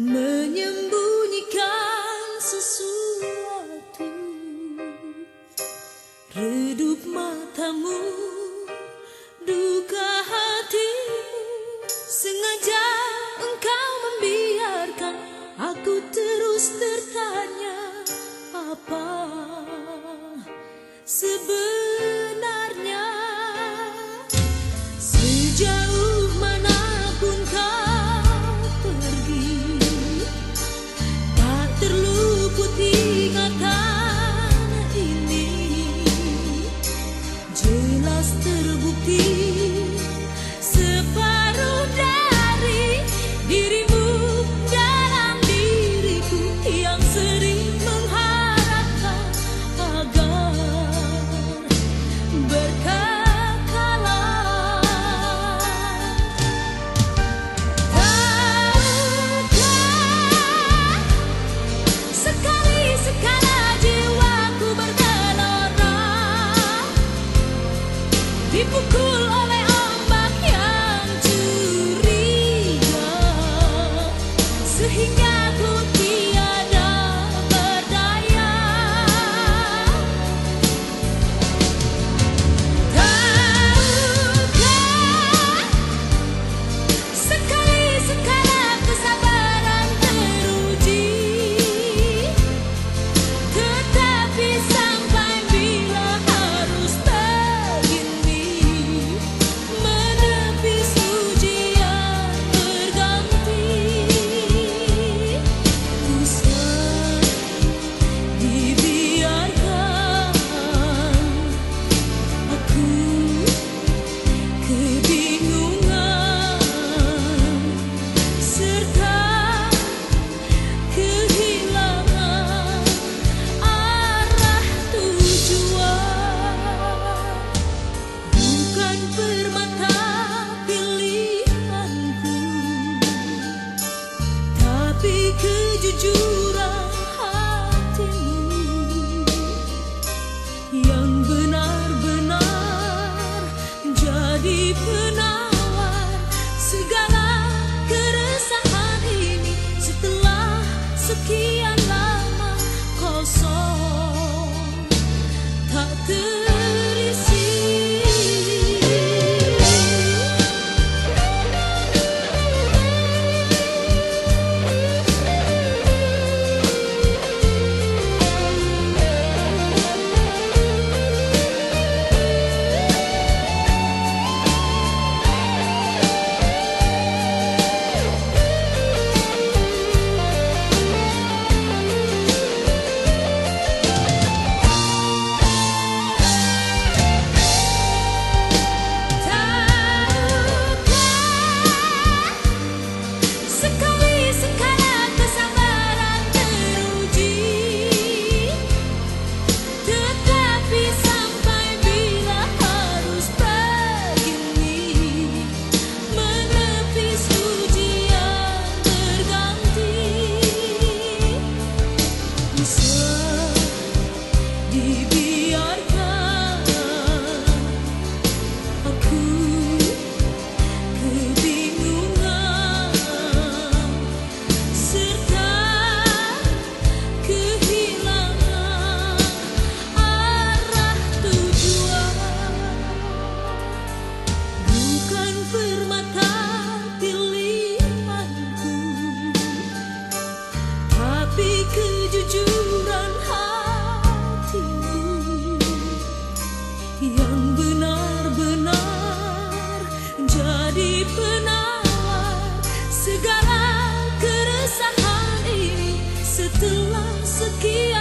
menyembunyikan sesuatu redup matamu duka hatimu sengaja engkau membiarkan aku terus tertanya apa sebab. bukti sebab dipukul oleh ombak yang curiga sehingga ku tiba yang benar-benar jadi penawar segala keresahan ini setelah sekian